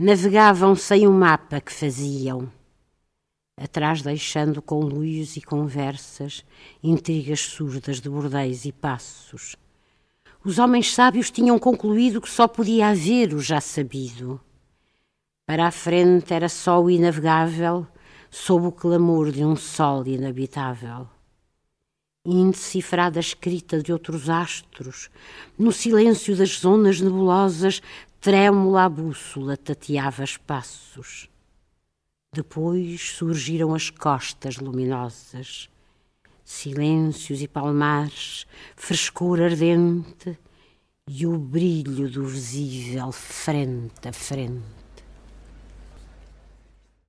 Navegavam sem um mapa que faziam, atrás deixando conluios e conversas, intrigas surdas de bordéis e passos. Os homens sábios tinham concluído que só podia haver o já sabido. Para a frente era só o inavegável, sob o clamor de um sol inabitável. Indecifrada escrita de outros astros, no silêncio das zonas nebulosas, trêmula a bússola tateava espaços. Depois surgiram as costas luminosas, silêncios e palmares, frescor ardente e o brilho do visível frente a frente.